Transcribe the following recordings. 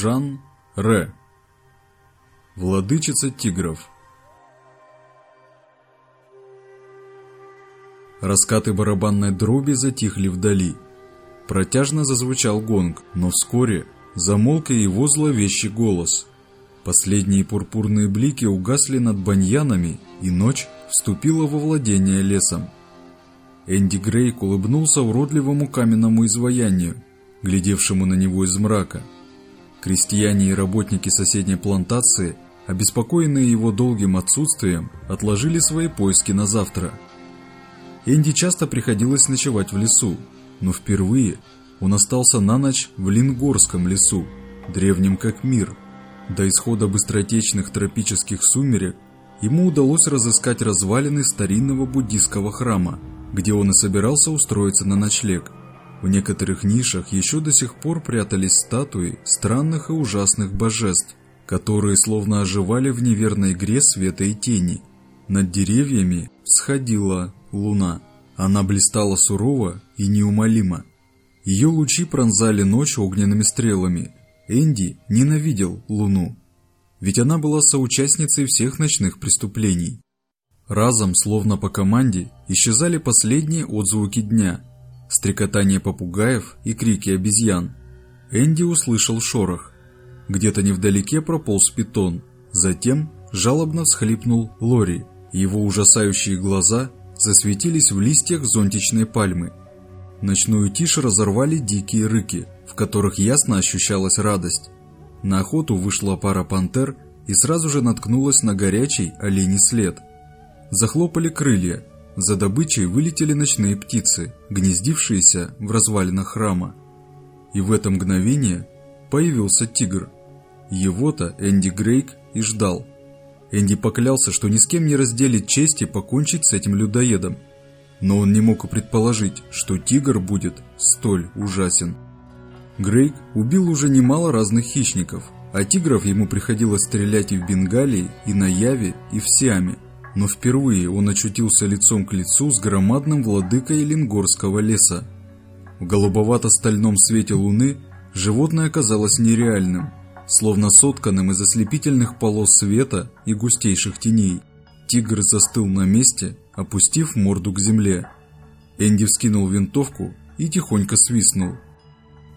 Жан Ре. Владычица тигров. Раскаты барабанной дроби затихли вдали. Протяжно зазвучал гонг, но вскоре замолк и его зловещий голос. Последние пурпурные блики угасли над баньянами, и ночь вступила во владение лесом. Энди Грейк улыбнулся уродливому каменному изваянию, глядевшему на него из мрака. Крестьяне и работники соседней плантации, обеспокоенные его долгим отсутствием, отложили свои поиски на завтра. Энди часто приходилось ночевать в лесу, но впервые он остался на ночь в Лингорском лесу, древнем как мир. До исхода быстротечных тропических сумерек ему удалось разыскать развалины старинного буддийского храма, где он и собирался устроиться на ночлег. В некоторых нишах еще до сих пор прятались статуи странных и ужасных божеств, которые словно оживали в неверной игре света и тени. Над деревьями всходила луна. Она блистала сурово и неумолимо. Ее лучи пронзали ночь огненными стрелами. Энди ненавидел луну, ведь она была соучастницей всех ночных преступлений. Разом, словно по команде, исчезали последние отзвуки дня – стрекотание попугаев и крики обезьян. Энди услышал шорох. Где-то невдалеке прополз питон. Затем жалобно всхлипнул Лори. Его ужасающие глаза засветились в листьях зонтичной пальмы. Ночную тишь разорвали дикие рыки, в которых ясно ощущалась радость. На охоту вышла пара пантер и сразу же наткнулась на горячий оленей след. Захлопали крылья, за добычей вылетели ночные птицы, гнездившиеся в развалинах храма. И в это мгновение появился тигр. Его-то Энди Грейк и ждал. Энди поклялся, что ни с кем не разделит чести покончить с этим людоедом. Но он не мог и предположить, что тигр будет столь ужасен. Грейк убил уже немало разных хищников, а тигров ему приходилось стрелять и в Бенгалии, и на Яве, и в Сиаме – но впервые он очутился лицом к лицу с громадным владыкой Ленгорского леса. В голубовато-стальном свете луны животное казалось нереальным, словно сотканным из ослепительных полос света и густейших теней. Тигр застыл на месте, опустив морду к земле. Энди вскинул винтовку и тихонько свистнул.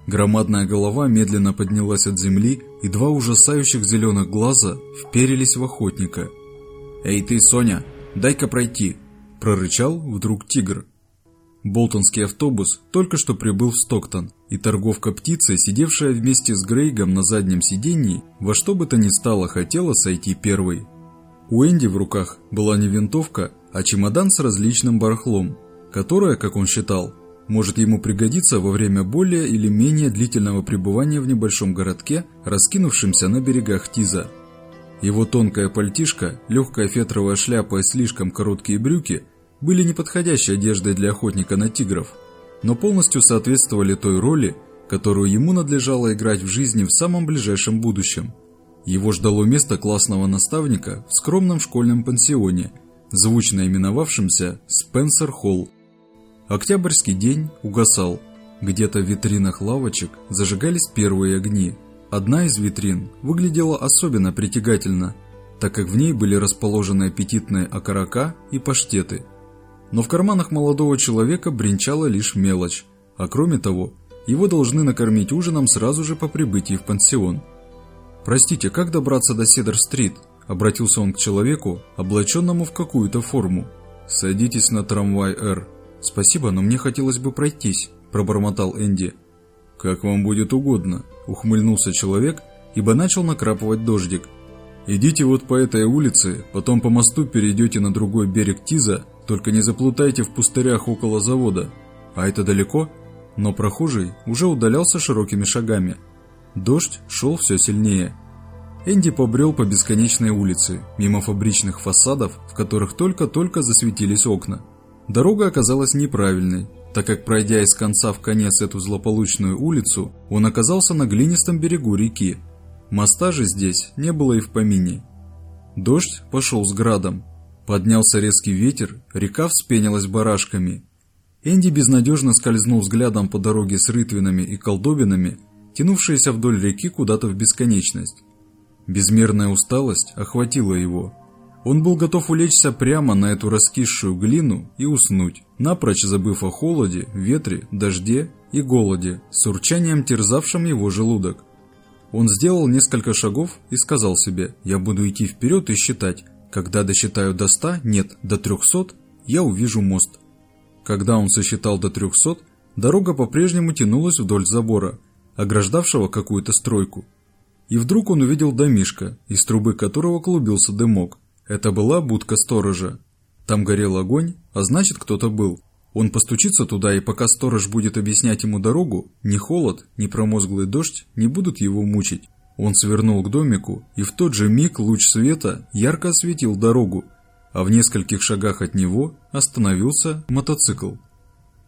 Громадная голова медленно поднялась от земли, и два ужасающих зеленых глаза вперились в охотника – «Эй ты, Соня, дай-ка пройти!» – прорычал вдруг тигр. Болтонский автобус только что прибыл в Стоктон, и торговка птицей, сидевшая вместе с Грейгом на заднем сиденье, во что бы то ни стало хотела сойти первой. У Энди в руках была не винтовка, а чемодан с различным барахлом, которое, как он считал, может ему пригодиться во время более или менее длительного пребывания в небольшом городке, раскинувшемся на берегах Тиза. Его тонкая пальтишка, легкая фетровая шляпа и слишком короткие брюки были неподходящей одеждой для охотника на тигров, но полностью соответствовали той роли, которую ему надлежало играть в жизни в самом ближайшем будущем. Его ждало место классного наставника в скромном школьном пансионе, звучно именовавшемся Спенсер Холл. Октябрьский день угасал. Где-то в витринах лавочек зажигались первые огни – Одна из витрин выглядела особенно притягательно, так как в ней были расположены аппетитные окорока и паштеты. Но в карманах молодого человека бренчала лишь мелочь, а кроме того, его должны накормить ужином сразу же по прибытии в пансион. «Простите, как добраться до Седер-стрит?» – обратился он к человеку, облаченному в какую-то форму. «Садитесь на трамвай Р». «Спасибо, но мне хотелось бы пройтись», – пробормотал Энди. «Как вам будет угодно», – ухмыльнулся человек, ибо начал накрапывать дождик. «Идите вот по этой улице, потом по мосту перейдете на другой берег Тиза, только не заплутайте в пустырях около завода. А это далеко?» Но прохожий уже удалялся широкими шагами. Дождь шел все сильнее. Энди побрел по бесконечной улице, мимо фабричных фасадов, в которых только-только засветились окна. Дорога оказалась неправильной, так как пройдя из конца в конец эту злополучную улицу, он оказался на глинистом берегу реки. Моста же здесь не было и в помине. Дождь пошел с градом. Поднялся резкий ветер, река вспенилась барашками. Энди безнадежно скользнул взглядом по дороге с рытвинами и колдобинами тянувшиеся вдоль реки куда-то в бесконечность. Безмерная усталость охватила его. Он был готов улечься прямо на эту раскисшую глину и уснуть, напрочь забыв о холоде, ветре, дожде и голоде, с урчанием терзавшим его желудок. Он сделал несколько шагов и сказал себе, я буду идти вперед и считать. Когда досчитаю до ста, нет, до трехсот, я увижу мост. Когда он сосчитал до трехсот, дорога по-прежнему тянулась вдоль забора, ограждавшего какую-то стройку. И вдруг он увидел домишко, из трубы которого клубился дымок. Это была будка сторожа. Там горел огонь, а значит кто-то был. Он постучится туда, и пока сторож будет объяснять ему дорогу, ни холод, ни промозглый дождь не будут его мучить. Он свернул к домику, и в тот же миг луч света ярко осветил дорогу, а в нескольких шагах от него остановился мотоцикл.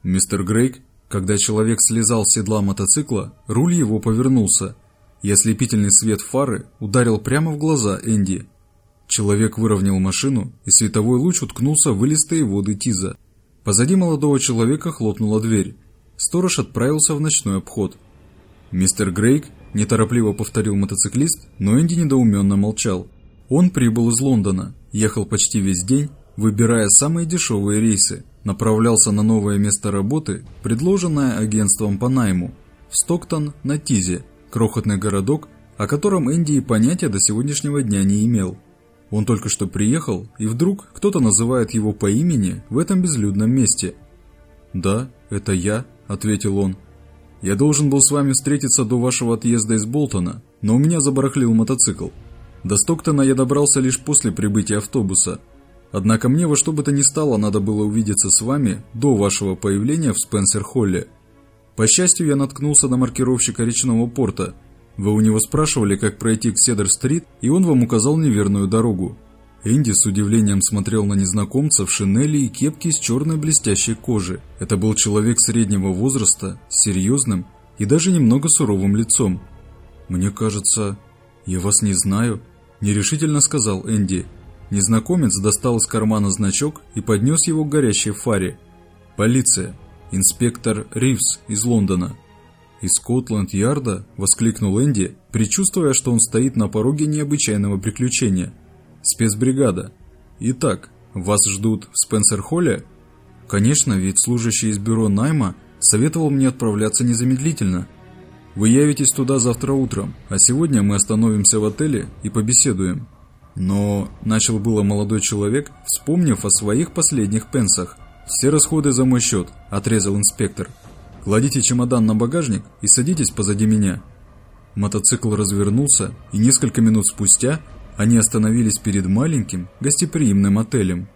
Мистер Грейк, когда человек слезал с седла мотоцикла, руль его повернулся, и ослепительный свет фары ударил прямо в глаза Энди. Человек выровнял машину, и световой луч уткнулся в вылистые воды Тиза. Позади молодого человека хлопнула дверь. Сторож отправился в ночной обход. «Мистер Грейк», – неторопливо повторил мотоциклист, но Энди недоуменно молчал. Он прибыл из Лондона, ехал почти весь день, выбирая самые дешевые рейсы, направлялся на новое место работы, предложенное агентством по найму, в Стоктон на Тизе, крохотный городок, о котором Энди и понятия до сегодняшнего дня не имел. Он только что приехал, и вдруг кто-то называет его по имени в этом безлюдном месте. «Да, это я», — ответил он. «Я должен был с вами встретиться до вашего отъезда из Болтона, но у меня забарахлил мотоцикл. До Стоктона я добрался лишь после прибытия автобуса. Однако мне во что бы то ни стало надо было увидеться с вами до вашего появления в Спенсер-Холле. По счастью, я наткнулся на маркировщика речного порта, вы у него спрашивали, как пройти к Седер-стрит, и он вам указал неверную дорогу. Энди с удивлением смотрел на незнакомца в шинели и кепке из черной блестящей кожи. Это был человек среднего возраста, с серьезным и даже немного суровым лицом. «Мне кажется, я вас не знаю», – нерешительно сказал Энди. Незнакомец достал из кармана значок и поднес его к горящей фаре. «Полиция. Инспектор Ривз из Лондона». «Из Скотланд-Ярда?» – воскликнул Энди, предчувствуя, что он стоит на пороге необычайного приключения. «Спецбригада. Итак, вас ждут в Спенсер-Холле?» «Конечно, ведь служащий из бюро найма советовал мне отправляться незамедлительно. Вы явитесь туда завтра утром, а сегодня мы остановимся в отеле и побеседуем». Но начал было молодой человек, вспомнив о своих последних пенсах. «Все расходы за мой счет», – отрезал инспектор. Кладите чемодан на багажник и садитесь позади меня. Мотоцикл развернулся, и несколько минут спустя они остановились перед маленьким гостеприимным отелем.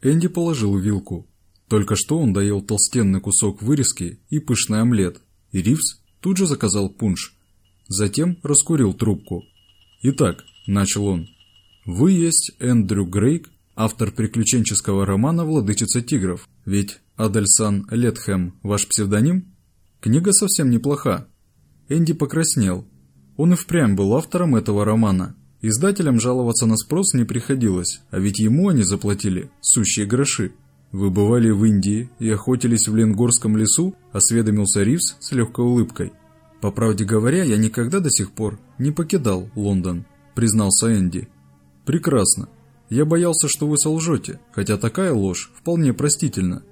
Энди положил вилку. Только что он доел толстенный кусок вырезки и пышный омлет, и Ривз тут же заказал пунш. Затем раскурил трубку. «Итак», – начал он, – «вы есть Эндрю Грейк, автор приключенческого романа «Владычица тигров». Ведь Адельсан Летхэм – ваш псевдоним? Книга совсем неплоха. Энди покраснел. Он и впрямь был автором этого романа. Издателям жаловаться на спрос не приходилось, а ведь ему они заплатили сущие гроши. «Вы бывали в Индии и охотились в Ленгорском лесу?» – осведомился Ривз с легкой улыбкой. «По правде говоря, я никогда до сих пор не покидал Лондон», – признался Энди. «Прекрасно. Я боялся, что вы солжете, хотя такая ложь вполне простительна.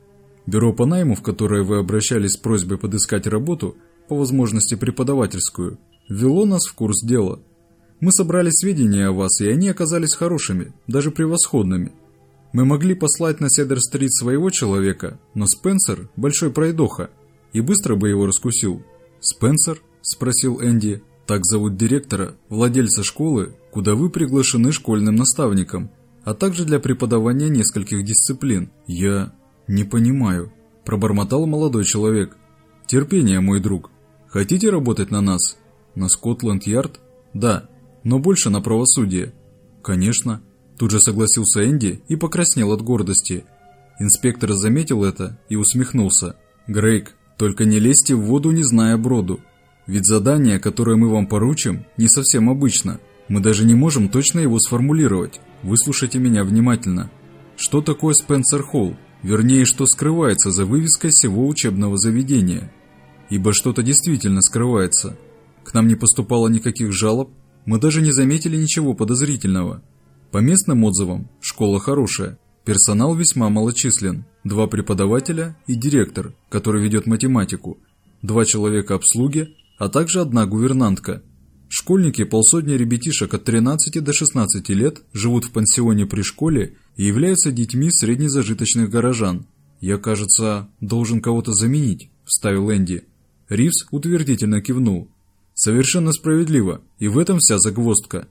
Бюро по найму, в которое вы обращались с просьбой подыскать работу, по возможности преподавательскую, ввело нас в курс дела. Мы собрали сведения о вас, и они оказались хорошими, даже превосходными. Мы могли послать на Седер-стрит своего человека, но Спенсер – большой пройдоха, и быстро бы его раскусил. «Спенсер?» – спросил Энди. «Так зовут директора, владельца школы, куда вы приглашены школьным наставником а также для преподавания нескольких дисциплин. Я не понимаю, пробормотал молодой человек. Терпение, мой друг. Хотите работать на нас? На Скотланд-Ярд? Да, но больше на правосудие. Конечно. Тут же согласился Энди и покраснел от гордости. Инспектор заметил это и усмехнулся. Грейк, только не лезьте в воду, не зная броду. Ведь задание, которое мы вам поручим, не совсем обычно. Мы даже не можем точно его сформулировать. Выслушайте меня внимательно. Что такое Спенсер Холл? вернее, что скрывается за вывеской всего учебного заведения. Ибо что-то действительно скрывается. К нам не поступало никаких жалоб, мы даже не заметили ничего подозрительного. По местным отзывам, школа хорошая, персонал весьма малочислен, два преподавателя и директор, который ведет математику, два человека обслуги, а также одна гувернантка. Школьники, полсотни ребятишек от 13 до 16 лет, живут в пансионе при школе и являются детьми среднезажиточных горожан. «Я, кажется, должен кого-то заменить», – вставил Энди. Ривз утвердительно кивнул. «Совершенно справедливо, и в этом вся загвоздка.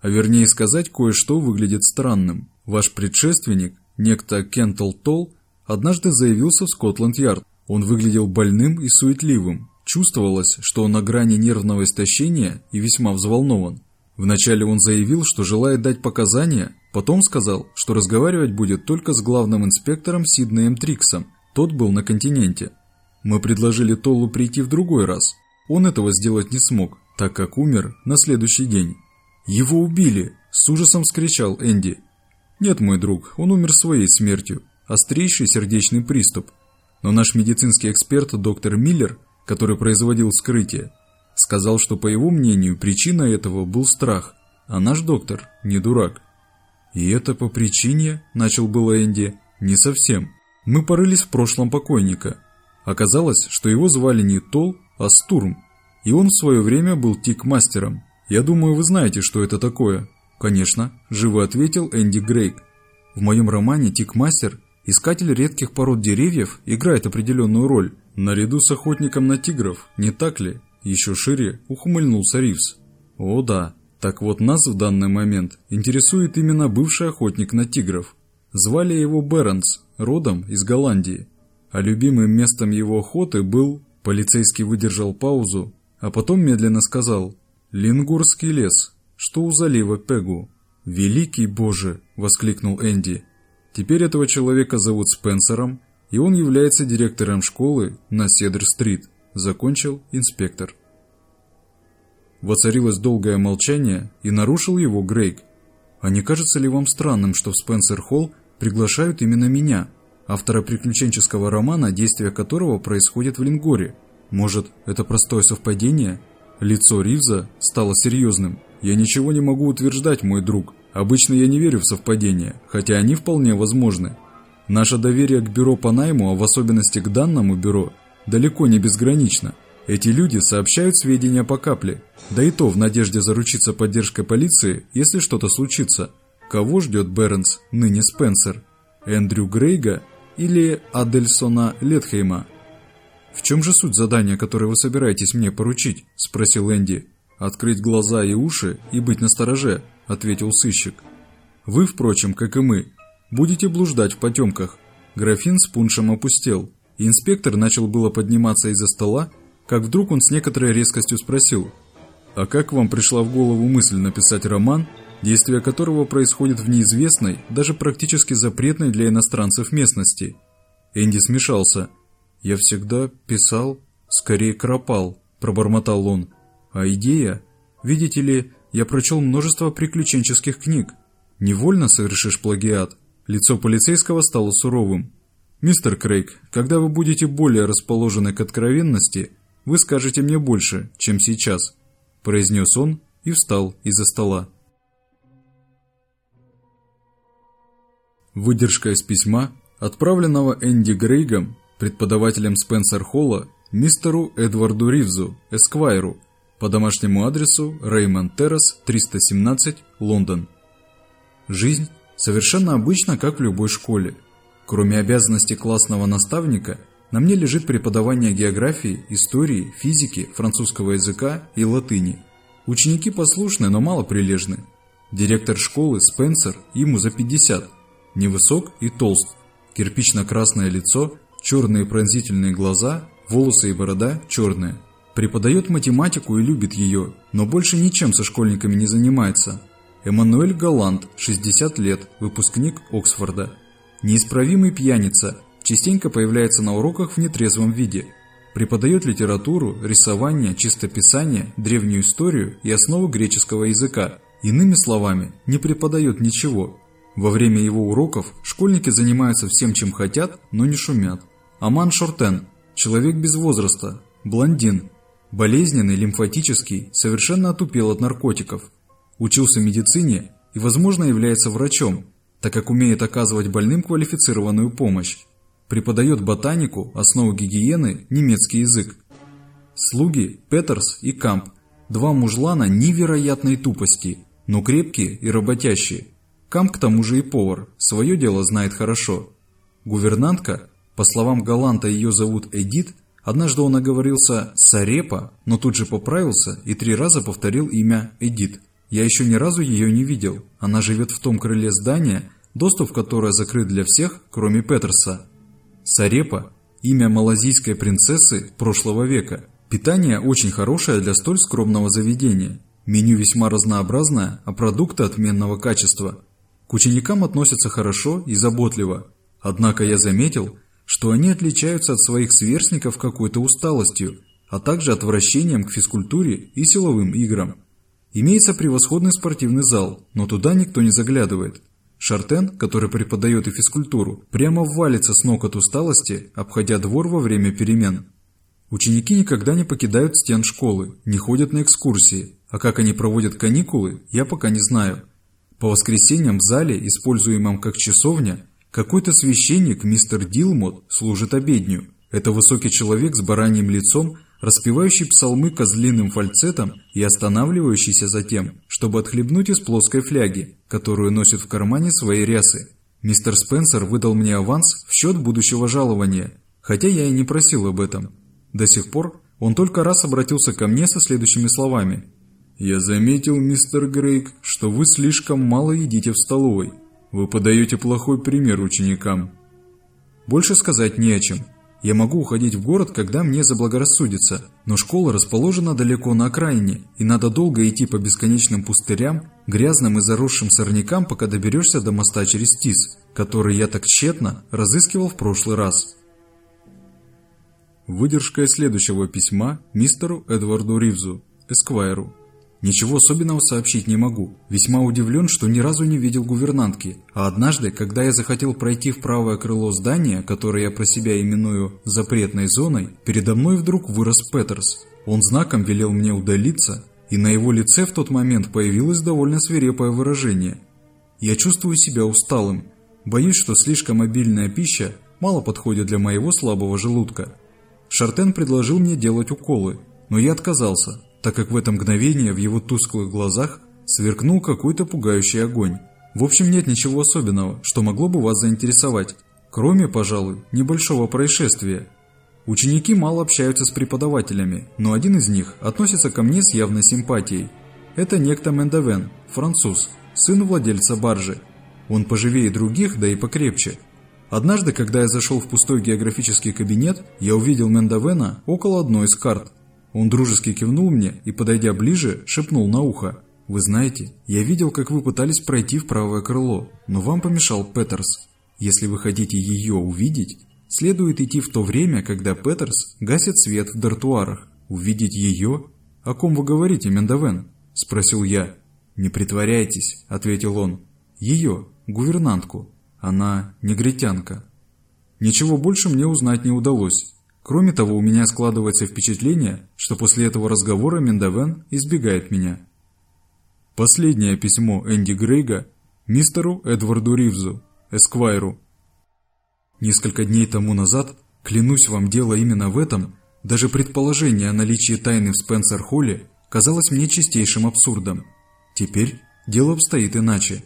А вернее сказать, кое-что выглядит странным. Ваш предшественник, некто Кентл Толл, однажды заявился в Скотланд-Ярд. Он выглядел больным и суетливым. Чувствовалось, что он на грани нервного истощения и весьма взволнован. Вначале он заявил, что желает дать показания, потом сказал, что разговаривать будет только с главным инспектором Сиднеем Триксом. Тот был на континенте. Мы предложили Толлу прийти в другой раз. Он этого сделать не смог, так как умер на следующий день. «Его убили!» – с ужасом вскричал Энди. «Нет, мой друг, он умер своей смертью. Острейший сердечный приступ. Но наш медицинский эксперт доктор Миллер, который производил вскрытие, сказал, что, по его мнению, причиной этого был страх, а наш доктор не дурак. «И это по причине, — начал было Энди, — не совсем. Мы порылись в прошлом покойника. Оказалось, что его звали не Тол, а Стурм, и он в свое время был тик-мастером. Я думаю, вы знаете, что это такое». «Конечно», – живо ответил Энди Грейк. «В моем романе «Тик-мастер» искатель редких пород деревьев играет определенную роль, наряду с охотником на тигров, не так ли?» Еще шире ухмыльнулся Ривз. О да, так вот нас в данный момент интересует именно бывший охотник на тигров. Звали его Бернс, родом из Голландии. А любимым местом его охоты был... Полицейский выдержал паузу, а потом медленно сказал «Лингурский лес, что у залива Пегу». «Великий Боже!» – воскликнул Энди. «Теперь этого человека зовут Спенсером, и он является директором школы на Седр-стрит». Закончил инспектор. Воцарилось долгое молчание, и нарушил его Грейк. «А не кажется ли вам странным, что в Спенсер-Холл приглашают именно меня, автора приключенческого романа, действие которого происходит в Лингоре? Может, это простое совпадение?» Лицо Ривза стало серьезным. «Я ничего не могу утверждать, мой друг. Обычно я не верю в совпадения, хотя они вполне возможны. Наше доверие к бюро по найму, а в особенности к данному бюро – далеко не безгранично. Эти люди сообщают сведения по капле, да и то в надежде заручиться поддержкой полиции, если что-то случится. Кого ждет Бернс, ныне Спенсер? Эндрю Грейга или Адельсона Летхейма? «В чем же суть задания, которое вы собираетесь мне поручить?» – спросил Энди. «Открыть глаза и уши и быть настороже», – ответил сыщик. «Вы, впрочем, как и мы, будете блуждать в потемках». Графин с пуншем опустел – Инспектор начал было подниматься из-за стола, как вдруг он с некоторой резкостью спросил, «А как вам пришла в голову мысль написать роман, действие которого происходит в неизвестной, даже практически запретной для иностранцев местности?» Энди смешался. «Я всегда писал, скорее кропал», – пробормотал он. «А идея? Видите ли, я прочел множество приключенческих книг. Невольно совершишь плагиат». Лицо полицейского стало суровым. «Мистер Крейг, когда вы будете более расположены к откровенности, вы скажете мне больше, чем сейчас», – произнес он и встал из-за стола. Выдержка из письма, отправленного Энди Грейгом, преподавателем Спенсер Холла, мистеру Эдварду Ривзу, Эсквайру, по домашнему адресу Реймонд Террас, 317, Лондон. Жизнь совершенно обычна, как в любой школе. Кроме обязанностей классного наставника, на мне лежит преподавание географии, истории, физики, французского языка и латыни. Ученики послушны, но мало прилежны. Директор школы Спенсер ему за 50. Невысок и толст. Кирпично-красное лицо, черные пронзительные глаза, волосы и борода черные. Преподает математику и любит ее, но больше ничем со школьниками не занимается. Эммануэль Галант, 60 лет, выпускник Оксфорда. Неисправимый пьяница, частенько появляется на уроках в нетрезвом виде. Преподает литературу, рисование, чистописание, древнюю историю и основы греческого языка. Иными словами, не преподает ничего. Во время его уроков школьники занимаются всем, чем хотят, но не шумят. Аман Шортен – человек без возраста, блондин, болезненный, лимфатический, совершенно отупел от наркотиков. Учился медицине и, возможно, является врачом, так как умеет оказывать больным квалифицированную помощь. Преподает ботанику, основу гигиены, немецкий язык. Слуги Петерс и Камп – два мужлана невероятной тупости, но крепкие и работящие. Камп к тому же и повар, свое дело знает хорошо. Гувернантка, по словам Галанта ее зовут Эдит, однажды он оговорился Сарепа, но тут же поправился и три раза повторил имя Эдит. Я еще ни разу ее не видел, она живет в том крыле здания, доступ в которое закрыт для всех, кроме Петерса. Сарепа – имя малазийской принцессы прошлого века. Питание очень хорошее для столь скромного заведения. Меню весьма разнообразное, а продукты отменного качества. К ученикам относятся хорошо и заботливо. Однако я заметил, что они отличаются от своих сверстников какой-то усталостью, а также отвращением к физкультуре и силовым играм. Имеется превосходный спортивный зал, но туда никто не заглядывает. Шартен, который преподает и физкультуру, прямо валится с ног от усталости, обходя двор во время перемен. Ученики никогда не покидают стен школы, не ходят на экскурсии, а как они проводят каникулы, я пока не знаю. По воскресеньям в зале, используемом как часовня, какой-то священник, мистер Дилмот, служит обедню. Это высокий человек с бараньим лицом, распевающий псалмы козлиным фальцетом и останавливающийся затем, чтобы отхлебнуть из плоской фляги, которую носит в кармане своей рясы. Мистер Спенсер выдал мне аванс в счет будущего жалования, хотя я и не просил об этом. До сих пор он только раз обратился ко мне со следующими словами. «Я заметил, мистер Грейк, что вы слишком мало едите в столовой. Вы подаете плохой пример ученикам». Больше сказать не о чем. Я могу уходить в город, когда мне заблагорассудится, но школа расположена далеко на окраине, и надо долго идти по бесконечным пустырям, грязным и заросшим сорнякам, пока доберешься до моста через Тис, который я так тщетно разыскивал в прошлый раз. Выдержка из следующего письма мистеру Эдварду Ривзу, Эсквайру. Ничего особенного сообщить не могу. Весьма удивлен, что ни разу не видел гувернантки. А однажды, когда я захотел пройти в правое крыло здания, которое я про себя именую «запретной зоной», передо мной вдруг вырос Петерс. Он знаком велел мне удалиться, и на его лице в тот момент появилось довольно свирепое выражение. Я чувствую себя усталым. Боюсь, что слишком обильная пища мало подходит для моего слабого желудка. Шартен предложил мне делать уколы, но я отказался, так как в это мгновение в его тусклых глазах сверкнул какой-то пугающий огонь. В общем, нет ничего особенного, что могло бы вас заинтересовать, кроме, пожалуй, небольшого происшествия. Ученики мало общаются с преподавателями, но один из них относится ко мне с явной симпатией. Это некто Мендавен, француз, сын владельца баржи. Он поживее других, да и покрепче. Однажды, когда я зашел в пустой географический кабинет, я увидел Мендавена около одной из карт. Он дружески кивнул мне и, подойдя ближе, шепнул на ухо. «Вы знаете, я видел, как вы пытались пройти в правое крыло, но вам помешал Петерс. Если вы хотите ее увидеть, следует идти в то время, когда Петерс гасит свет в дартуарах. Увидеть ее? О ком вы говорите, Мендавен?» – спросил я. «Не притворяйтесь», – ответил он. «Ее, гувернантку. Она негритянка». Ничего больше мне узнать не удалось. Кроме того, у меня складывается впечатление, что после этого разговора Мендавен избегает меня. Последнее письмо Энди Грейга мистеру Эдварду Ривзу, Эсквайру. Несколько дней тому назад, клянусь вам, дело именно в этом, даже предположение о наличии тайны в Спенсер-Холле казалось мне чистейшим абсурдом. Теперь дело обстоит иначе.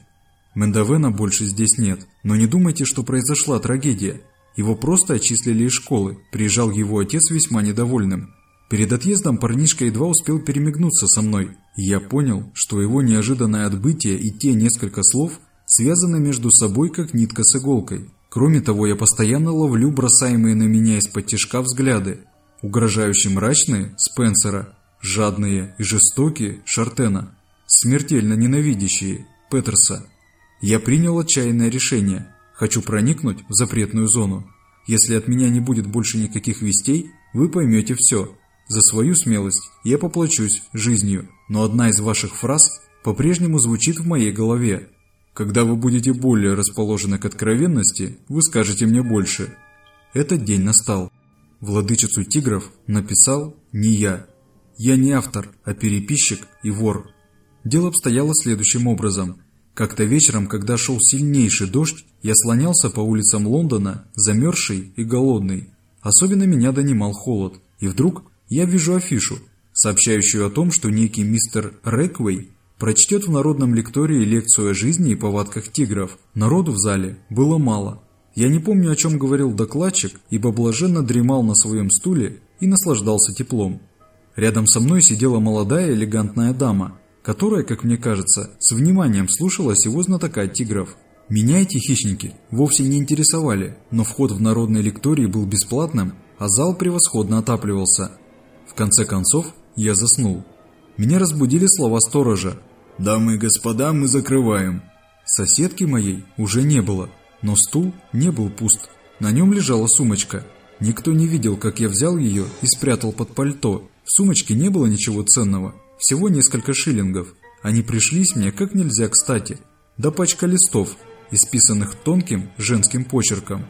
Мендавена больше здесь нет, но не думайте, что произошла трагедия. Его просто отчислили из школы, приезжал его отец весьма недовольным. Перед отъездом парнишка едва успел перемигнуться со мной, и я понял, что его неожиданное отбытие и те несколько слов связаны между собой как нитка с иголкой. Кроме того, я постоянно ловлю бросаемые на меня из-под тяжка взгляды, угрожающие мрачные Спенсера, жадные и жестокие Шартена, смертельно ненавидящие Петерса. Я принял отчаянное решение – Хочу проникнуть в запретную зону. Если от меня не будет больше никаких вестей, вы поймете все. За свою смелость я поплачусь жизнью, но одна из ваших фраз по-прежнему звучит в моей голове. Когда вы будете более расположены к откровенности, вы скажете мне больше. Этот день настал. Владычицу тигров написал не я. Я не автор, а переписчик и вор. Дело обстояло следующим образом. Как-то вечером, когда шел сильнейший дождь, я слонялся по улицам Лондона, замерзший и голодный. Особенно меня донимал холод. И вдруг я вижу афишу, сообщающую о том, что некий мистер Рэквей прочтет в народном лектории лекцию о жизни и повадках тигров. Народу в зале было мало. Я не помню, о чем говорил докладчик, ибо блаженно дремал на своем стуле и наслаждался теплом. Рядом со мной сидела молодая элегантная дама, которая, как мне кажется, с вниманием слушалась его знатока тигров. Меня эти хищники вовсе не интересовали, но вход в народной лектории был бесплатным, а зал превосходно отапливался. В конце концов, я заснул. Меня разбудили слова сторожа. «Дамы и господа, мы закрываем». Соседки моей уже не было, но стул не был пуст. На нем лежала сумочка. Никто не видел, как я взял ее и спрятал под пальто. В сумочке не было ничего ценного, всего несколько шиллингов. Они пришлись мне как нельзя кстати. Да пачка листов, исписанных тонким женским почерком.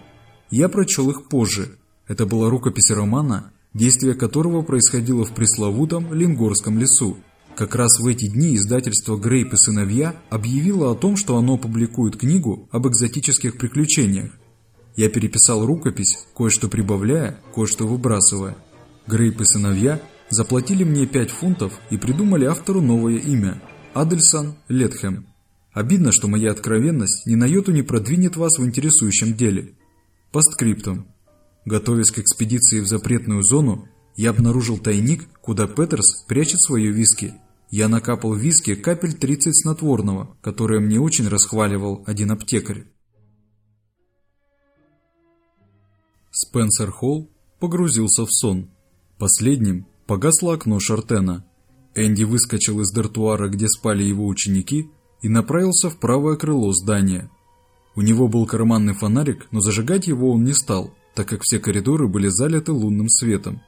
Я прочел их позже. Это была рукопись романа, действие которого происходило в пресловутом Лингорском лесу. Как раз в эти дни издательство «Грейп и сыновья» объявило о том, что оно публикует книгу об экзотических приключениях. Я переписал рукопись, кое-что прибавляя, кое-что выбрасывая. «Грейп и сыновья» заплатили мне 5 фунтов и придумали автору новое имя – Адельсон Летхэм. Обидно, что моя откровенность ни на йоту не продвинет вас в интересующем деле. Постскриптум. Готовясь к экспедиции в запретную зону, я обнаружил тайник, куда Петерс прячет свое виски – я накапал виски капель 30 снотворного, которое мне очень расхваливал один аптекарь. Спенсер Холл погрузился в сон. Последним погасло окно Шартена. Энди выскочил из дартуара, где спали его ученики, и направился в правое крыло здания. У него был карманный фонарик, но зажигать его он не стал, так как все коридоры были залиты лунным светом.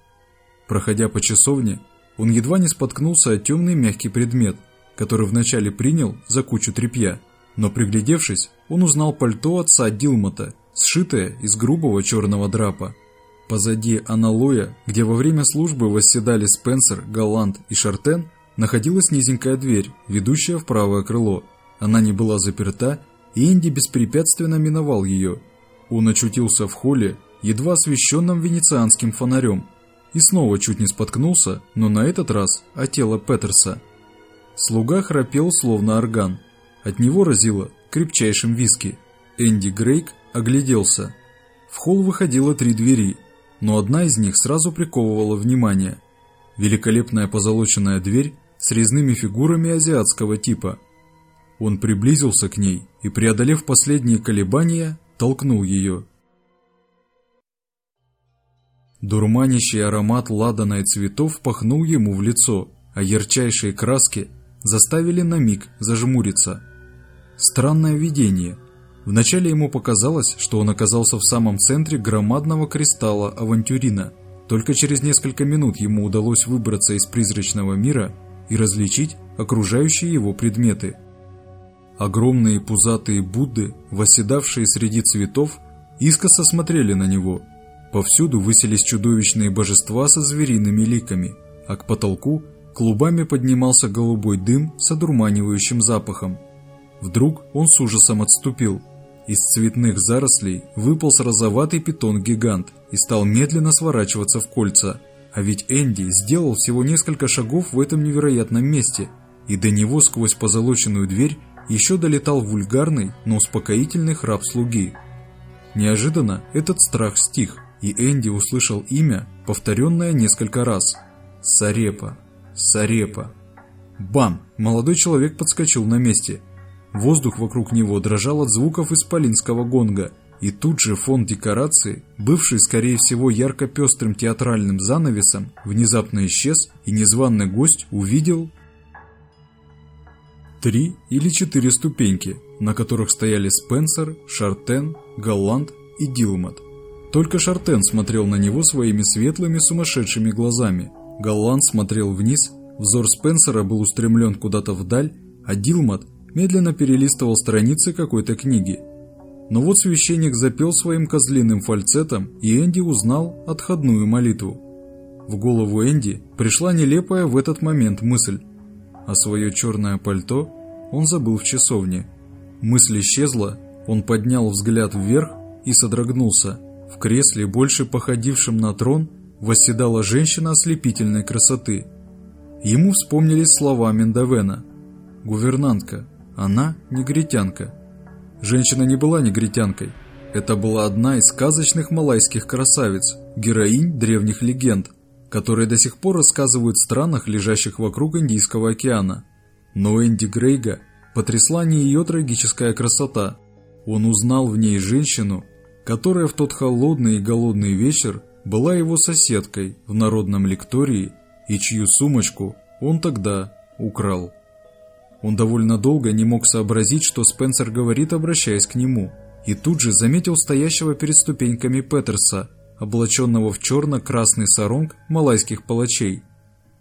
Проходя по часовне, он едва не споткнулся о темный мягкий предмет, который вначале принял за кучу тряпья, но приглядевшись, он узнал пальто отца Дилмота, сшитое из грубого черного драпа. Позади аналоя, где во время службы восседали Спенсер, Галланд и Шартен, находилась низенькая дверь, ведущая в правое крыло. Она не была заперта, и Энди беспрепятственно миновал ее. Он очутился в холле, едва освещенном венецианским фонарем, и снова чуть не споткнулся, но на этот раз о тело Петерса. Слуга храпел словно орган. От него разило крепчайшим виски. Энди Грейк огляделся. В холл выходило три двери, но одна из них сразу приковывала внимание. Великолепная позолоченная дверь с резными фигурами азиатского типа. Он приблизился к ней и, преодолев последние колебания, толкнул ее. Дурманящий аромат ладана и цветов пахнул ему в лицо, а ярчайшие краски заставили на миг зажмуриться. Странное видение. Вначале ему показалось, что он оказался в самом центре громадного кристалла авантюрина. Только через несколько минут ему удалось выбраться из призрачного мира и различить окружающие его предметы. Огромные пузатые Будды, восседавшие среди цветов, искоса смотрели на него – Повсюду высились чудовищные божества со звериными ликами, а к потолку клубами поднимался голубой дым с одурманивающим запахом. Вдруг он с ужасом отступил. Из цветных зарослей выполз розоватый питон-гигант и стал медленно сворачиваться в кольца. А ведь Энди сделал всего несколько шагов в этом невероятном месте, и до него сквозь позолоченную дверь еще долетал вульгарный, но успокоительный храп слуги. Неожиданно этот страх стих – и Энди услышал имя, повторенное несколько раз. Сарепа, Сарепа. Бам! Молодой человек подскочил на месте. Воздух вокруг него дрожал от звуков исполинского гонга, и тут же фон декорации, бывший, скорее всего, ярко-пестрым театральным занавесом, внезапно исчез, и незваный гость увидел три или четыре ступеньки, на которых стояли Спенсер, Шартен, Голланд и Дилмот. Только Шартен смотрел на него своими светлыми сумасшедшими глазами. Галланд смотрел вниз, взор Спенсера был устремлен куда-то вдаль, а Дилмат медленно перелистывал страницы какой-то книги. Но вот священник запел своим козлиным фальцетом, и Энди узнал отходную молитву. В голову Энди пришла нелепая в этот момент мысль, а свое черное пальто он забыл в часовне. Мысль исчезла, он поднял взгляд вверх и содрогнулся. В кресле, больше походившем на трон, восседала женщина ослепительной красоты. Ему вспомнились слова Мендавена. «Гувернантка, она негритянка». Женщина не была негритянкой. Это была одна из сказочных малайских красавиц, героинь древних легенд, которые до сих пор рассказывают в странах, лежащих вокруг Индийского океана. Но Энди Грейга потрясла не ее трагическая красота. Он узнал в ней женщину, которая в тот холодный и голодный вечер была его соседкой в народном лектории и чью сумочку он тогда украл. Он довольно долго не мог сообразить, что Спенсер говорит, обращаясь к нему, и тут же заметил стоящего перед ступеньками Петерса, облаченного в черно-красный саронг малайских палачей.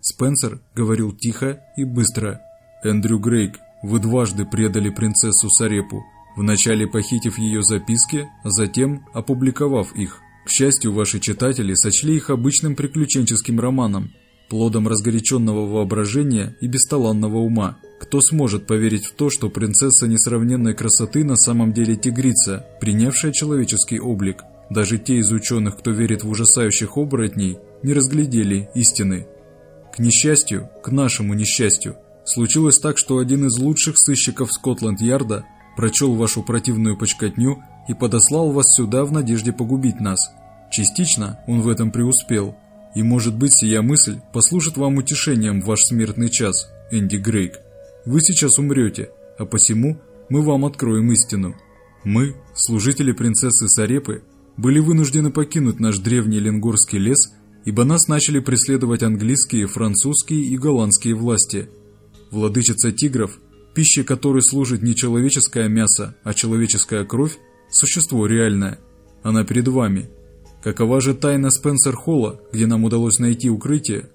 Спенсер говорил тихо и быстро. «Эндрю Грейк, вы дважды предали принцессу Сарепу, вначале похитив ее записки, а затем опубликовав их. К счастью, ваши читатели сочли их обычным приключенческим романом, плодом разгоряченного воображения и бесталанного ума. Кто сможет поверить в то, что принцесса несравненной красоты на самом деле тигрица, принявшая человеческий облик? Даже те из ученых, кто верит в ужасающих оборотней, не разглядели истины. К несчастью, к нашему несчастью, случилось так, что один из лучших сыщиков Скотланд-Ярда прочел вашу противную почкотню и подослал вас сюда в надежде погубить нас. Частично он в этом преуспел, и, может быть, сия мысль послужит вам утешением в ваш смертный час, Энди Грейк. Вы сейчас умрете, а посему мы вам откроем истину. Мы, служители принцессы Сарепы, были вынуждены покинуть наш древний ленгорский лес, ибо нас начали преследовать английские, французские и голландские власти. Владычица тигров, пищей которой служит не человеческое мясо, а человеческая кровь, существо реальное. Она перед вами. Какова же тайна Спенсер-Холла, где нам удалось найти укрытие?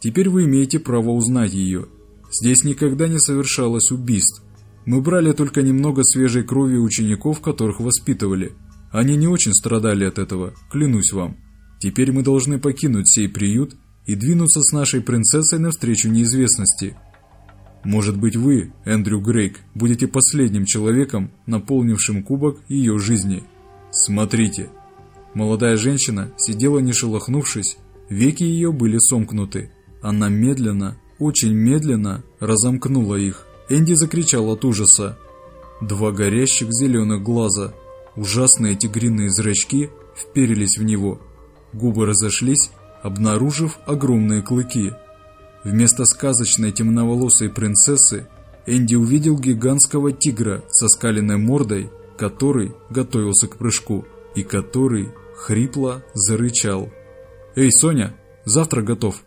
Теперь вы имеете право узнать ее. Здесь никогда не совершалось убийств. Мы брали только немного свежей крови учеников, которых воспитывали. Они не очень страдали от этого, клянусь вам. Теперь мы должны покинуть сей приют и двинуться с нашей принцессой навстречу неизвестности. Может быть вы, Эндрю Грейк, будете последним человеком, наполнившим кубок ее жизни. Смотрите. Молодая женщина сидела не шелохнувшись, веки ее были сомкнуты. Она медленно, очень медленно разомкнула их. Энди закричал от ужаса. Два горящих зеленых глаза, ужасные тигриные зрачки вперились в него. Губы разошлись, обнаружив огромные клыки. Вместо сказочной темноволосой принцессы Энди увидел гигантского тигра со скаленной мордой, который готовился к прыжку и который хрипло зарычал. «Эй, Соня, завтрак готов!»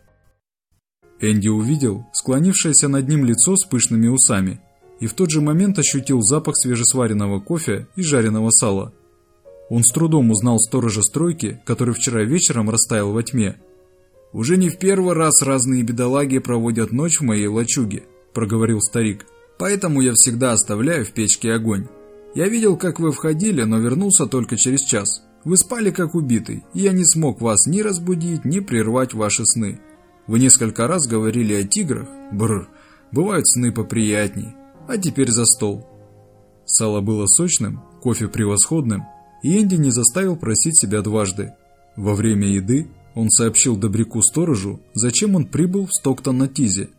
Энди увидел склонившееся над ним лицо с пышными усами и в тот же момент ощутил запах свежесваренного кофе и жареного сала. Он с трудом узнал сторожа стройки, который вчера вечером растаял во тьме. «Уже не в первый раз разные бедолаги проводят ночь в моей лачуге», – проговорил старик. «Поэтому я всегда оставляю в печке огонь. Я видел, как вы входили, но вернулся только через час. Вы спали как убитый, и я не смог вас ни разбудить, ни прервать ваши сны. Вы несколько раз говорили о тиграх. Бррр, бывают сны поприятней. А теперь за стол. Сало было сочным, кофе превосходным, и Энди не заставил просить себя дважды. Во время еды он сообщил добряку-сторожу, зачем он прибыл в Стоктон на Тизе.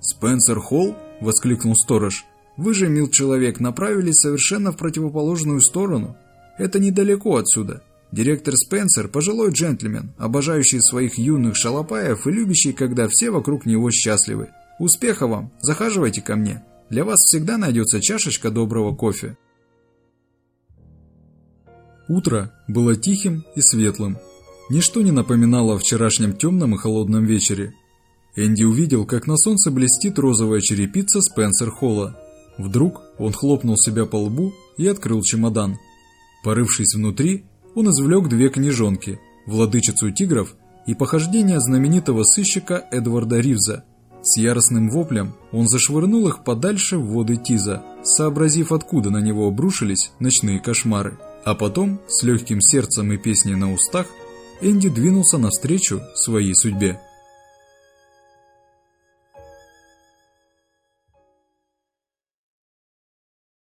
«Спенсер Холл?» – воскликнул сторож. «Вы же, мил человек, направились совершенно в противоположную сторону. Это недалеко отсюда. Директор Спенсер – пожилой джентльмен, обожающий своих юных шалопаев и любящий, когда все вокруг него счастливы. Успеха вам! Захаживайте ко мне. Для вас всегда найдется чашечка доброго кофе. Утро было тихим и светлым. Ничто не напоминало о вчерашнем темном и холодном вечере. Энди увидел, как на солнце блестит розовая черепица Спенсер Холла. Вдруг он хлопнул себя по лбу и открыл чемодан. Порывшись внутри, он извлек две книжонки «Владычицу тигров» и «Похождения знаменитого сыщика Эдварда Ривза». С яростным воплем он зашвырнул их подальше в воды Тиза, сообразив, откуда на него обрушились ночные кошмары. А потом, с легким сердцем и песней на устах, Энди двинулся навстречу своей судьбе.